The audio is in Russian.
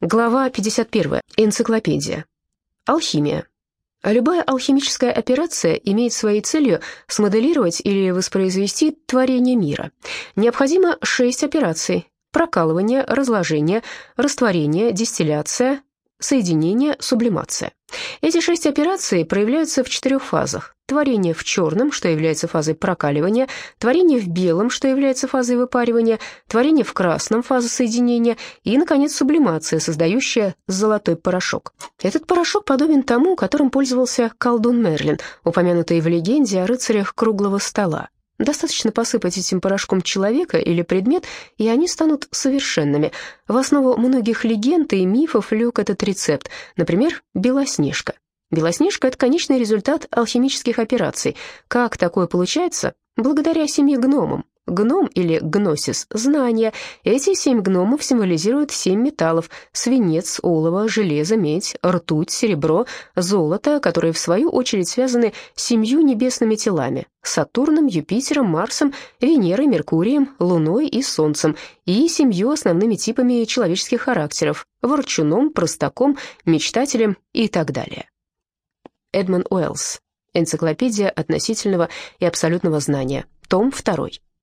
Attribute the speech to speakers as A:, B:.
A: Глава 51. Энциклопедия. Алхимия. Любая алхимическая операция имеет своей целью смоделировать или воспроизвести творение мира. Необходимо шесть операций – прокалывание, разложение, растворение, дистилляция, соединение, сублимация. Эти шесть операций проявляются в четырех фазах. Творение в черном, что является фазой прокаливания, творение в белом, что является фазой выпаривания, творение в красном, фаза соединения, и, наконец, сублимация, создающая золотой порошок. Этот порошок подобен тому, которым пользовался колдун Мерлин, упомянутый в легенде о рыцарях круглого стола. Достаточно посыпать этим порошком человека или предмет, и они станут совершенными. В основу многих легенд и мифов лег этот рецепт, например, Белоснежка. Белоснежка – это конечный результат алхимических операций. Как такое получается? Благодаря семи гномам. Гном или гносис – знание. Эти семь гномов символизируют семь металлов – свинец, олово, железо, медь, ртуть, серебро, золото, которые в свою очередь связаны с семью небесными телами – Сатурном, Юпитером, Марсом, Венерой, Меркурием, Луной и Солнцем, и семью основными типами человеческих характеров – ворчуном, простаком, мечтателем и так далее. Эдмон Уэллс. Энциклопедия относительного и абсолютного знания. Том 2.